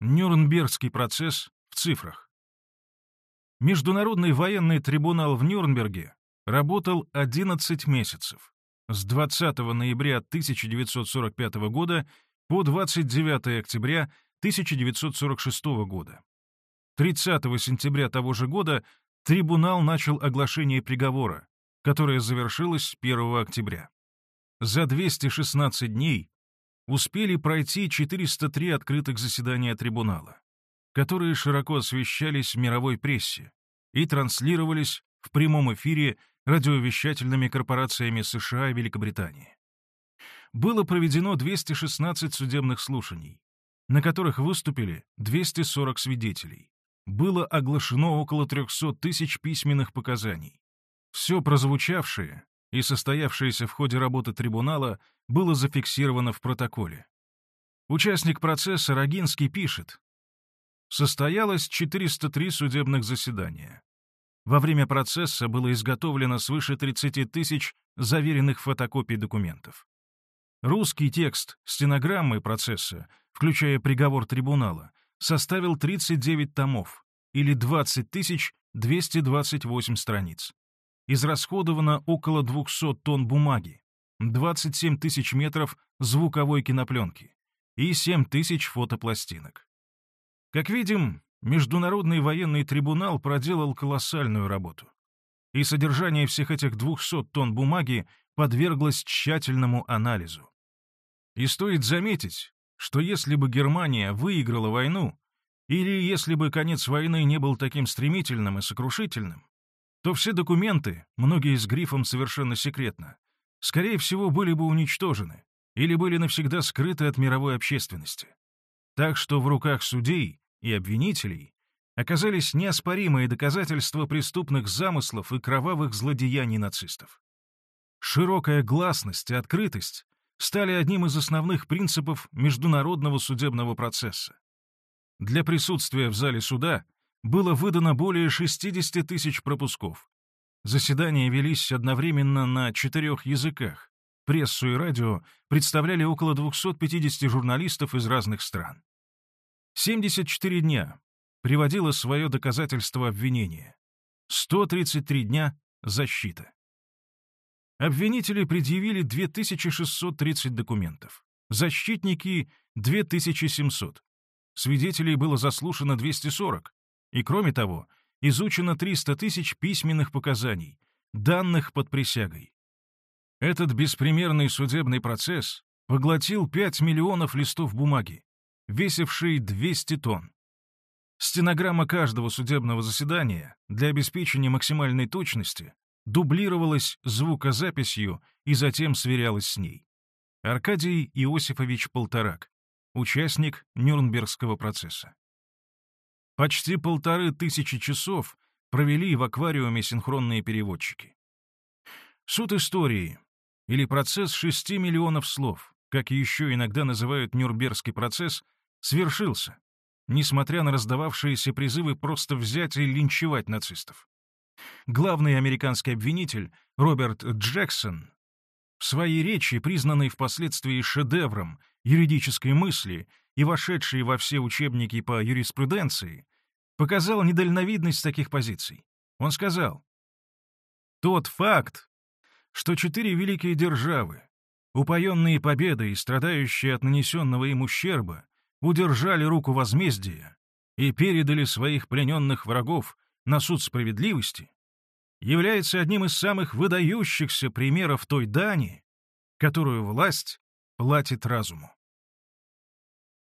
Нюрнбергский процесс в цифрах. Международный военный трибунал в Нюрнберге работал 11 месяцев, с 20 ноября 1945 года по 29 октября 1946 года. 30 сентября того же года трибунал начал оглашение приговора, которое завершилось 1 октября. За 216 дней успели пройти 403 открытых заседания трибунала, которые широко освещались в мировой прессе и транслировались в прямом эфире радиовещательными корпорациями США и Великобритании. Было проведено 216 судебных слушаний, на которых выступили 240 свидетелей. Было оглашено около 300 тысяч письменных показаний. Все прозвучавшее и состоявшееся в ходе работы трибунала было зафиксировано в протоколе. Участник процесса Рогинский пишет, состоялось 403 судебных заседания. Во время процесса было изготовлено свыше 30 тысяч заверенных фотокопий документов. Русский текст стенограммы процесса, включая приговор трибунала, составил 39 томов или 20 228 страниц. Израсходовано около 200 тонн бумаги, 27 тысяч метров звуковой кинопленки и 7 тысяч фотопластинок. Как видим, Международный военный трибунал проделал колоссальную работу. И содержание всех этих 200 тонн бумаги подверглось тщательному анализу. И стоит заметить, что если бы Германия выиграла войну, или если бы конец войны не был таким стремительным и сокрушительным, то все документы, многие с грифом совершенно секретно, скорее всего, были бы уничтожены или были навсегда скрыты от мировой общественности. Так что в руках судей и обвинителей оказались неоспоримые доказательства преступных замыслов и кровавых злодеяний нацистов. Широкая гласность и открытость стали одним из основных принципов международного судебного процесса. Для присутствия в зале суда было выдано более 60 тысяч пропусков. Заседания велись одновременно на четырех языках. Прессу и радио представляли около 250 журналистов из разных стран. 74 дня приводило свое доказательство обвинения. 133 дня — защита. Обвинители предъявили 2630 документов, защитники — 2700. Свидетелей было заслушано 240, и, кроме того, изучено 300 тысяч письменных показаний, данных под присягой. Этот беспримерный судебный процесс поглотил 5 миллионов листов бумаги, весивший 200 тонн. Стенограмма каждого судебного заседания для обеспечения максимальной точности дублировалась звукозаписью и затем сверялась с ней. Аркадий Иосифович Полторак, участник Нюрнбергского процесса. Почти полторы тысячи часов провели в аквариуме синхронные переводчики. Суд истории, или процесс шести миллионов слов, как еще иногда называют Нюрнбергский процесс, свершился, несмотря на раздававшиеся призывы просто взять и линчевать нацистов. Главный американский обвинитель Роберт Джексон в своей речи, признанной впоследствии шедевром юридической мысли и вошедшей во все учебники по юриспруденции, показал недальновидность таких позиций. Он сказал, «Тот факт, что четыре великие державы, упоенные победой и страдающие от нанесенного им ущерба, удержали руку возмездия и передали своих плененных врагов на суд справедливости, является одним из самых выдающихся примеров той дани, которую власть платит разуму.